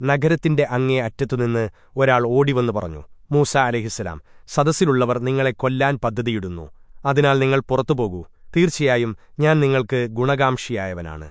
നഗരത്തിന്റെ അങ്ങേ അറ്റത്തുനിന്ന് ഒരാൾ ഓടിവന്നു പറഞ്ഞു മൂസ അലഹിസ്സലാം സദസ്സിലുള്ളവർ നിങ്ങളെ കൊല്ലാൻ പദ്ധതിയിടുന്നു. അതിനാൽ നിങ്ങൾ പുറത്തുപോകൂ തീർച്ചയായും ഞാൻ നിങ്ങൾക്ക് ഗുണകാംക്ഷിയായവനാണ്.